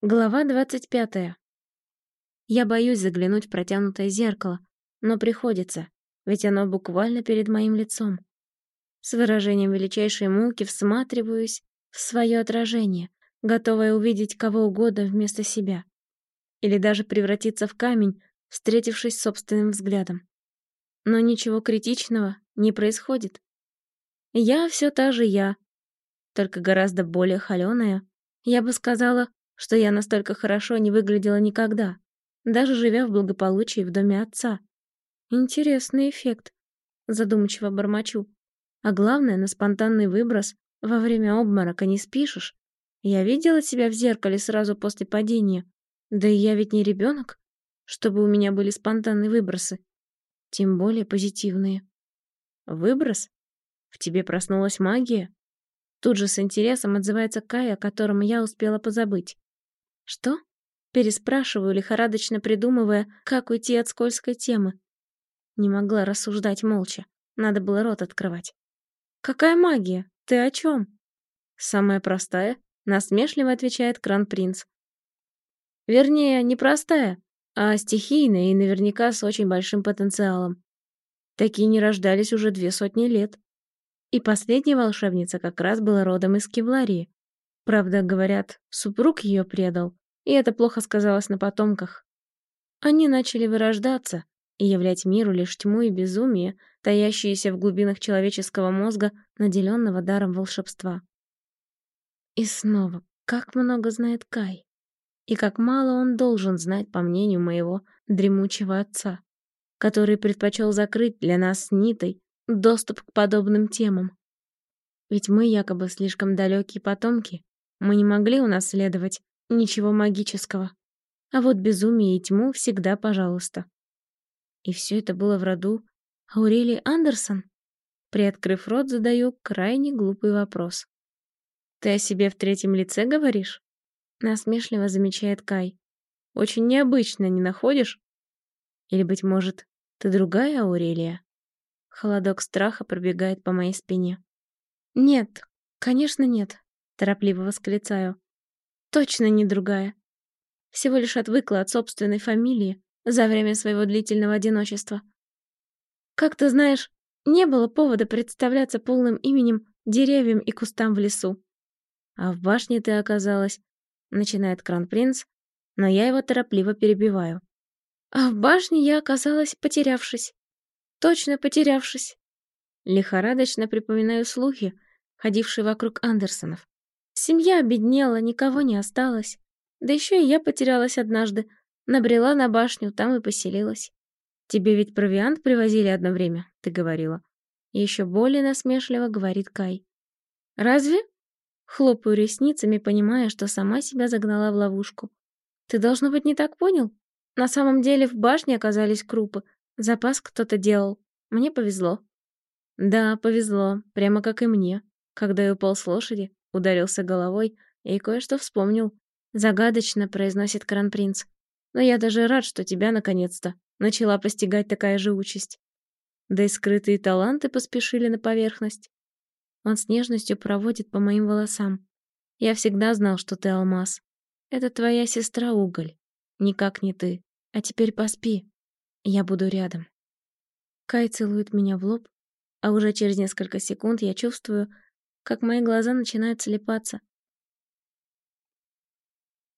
Глава двадцать пятая. Я боюсь заглянуть в протянутое зеркало, но приходится, ведь оно буквально перед моим лицом. С выражением величайшей муки всматриваюсь в свое отражение, готовая увидеть кого угодно вместо себя. Или даже превратиться в камень, встретившись собственным взглядом. Но ничего критичного не происходит. Я все та же я, только гораздо более холёная. Я бы сказала, что я настолько хорошо не выглядела никогда, даже живя в благополучии в доме отца. Интересный эффект, задумчиво бормочу. А главное, на спонтанный выброс во время обморока не спишешь. Я видела себя в зеркале сразу после падения. Да и я ведь не ребенок, чтобы у меня были спонтанные выбросы. Тем более позитивные. Выброс? В тебе проснулась магия? Тут же с интересом отзывается Кай, о котором я успела позабыть. «Что?» Переспрашиваю, лихорадочно придумывая, как уйти от скользкой темы. Не могла рассуждать молча. Надо было рот открывать. «Какая магия? Ты о чем?» «Самая простая», — насмешливо отвечает Кран-принц. «Вернее, не простая, а стихийная и наверняка с очень большим потенциалом. Такие не рождались уже две сотни лет. И последняя волшебница как раз была родом из Кевларии. Правда, говорят, супруг ее предал, и это плохо сказалось на потомках. Они начали вырождаться и являть миру лишь тьму и безумие, таящиеся в глубинах человеческого мозга, наделенного даром волшебства. И снова, как много знает Кай. И как мало он должен знать, по мнению моего дремучего отца, который предпочел закрыть для нас с Нитой доступ к подобным темам. Ведь мы якобы слишком далекие потомки, мы не могли унаследовать ничего магического. А вот безумие и тьму всегда пожалуйста. И все это было в роду Аурелии Андерсон? Приоткрыв рот, задаю крайне глупый вопрос. «Ты о себе в третьем лице говоришь?» Насмешливо замечает Кай. «Очень необычно, не находишь? Или, быть может, ты другая Аурелия?» Холодок страха пробегает по моей спине. «Нет, конечно нет», — торопливо восклицаю. «Точно не другая. Всего лишь отвыкла от собственной фамилии за время своего длительного одиночества. Как ты знаешь, не было повода представляться полным именем деревьям и кустам в лесу. А в башне ты оказалась, начинает Кронпринц, но я его торопливо перебиваю. А в башне я оказалась, потерявшись. Точно потерявшись. Лихорадочно припоминаю слухи, ходившие вокруг Андерсонов. Семья обеднела, никого не осталось. Да еще и я потерялась однажды. Набрела на башню, там и поселилась. Тебе ведь провиант привозили одно время, ты говорила. Еще более насмешливо говорит Кай. Разве? Хлопаю ресницами, понимая, что сама себя загнала в ловушку. Ты, должно быть, не так понял? На самом деле в башне оказались крупы, Запас кто-то делал. Мне повезло. Да, повезло, прямо как и мне. Когда я упал с лошади, ударился головой и кое-что вспомнил. Загадочно произносит Кронпринц. Но я даже рад, что тебя наконец-то начала постигать такая же участь. Да и скрытые таланты поспешили на поверхность. Он с нежностью проводит по моим волосам. Я всегда знал, что ты алмаз. Это твоя сестра Уголь. Никак не ты. А теперь поспи. Я буду рядом. Кай целует меня в лоб, а уже через несколько секунд я чувствую, как мои глаза начинают слепаться,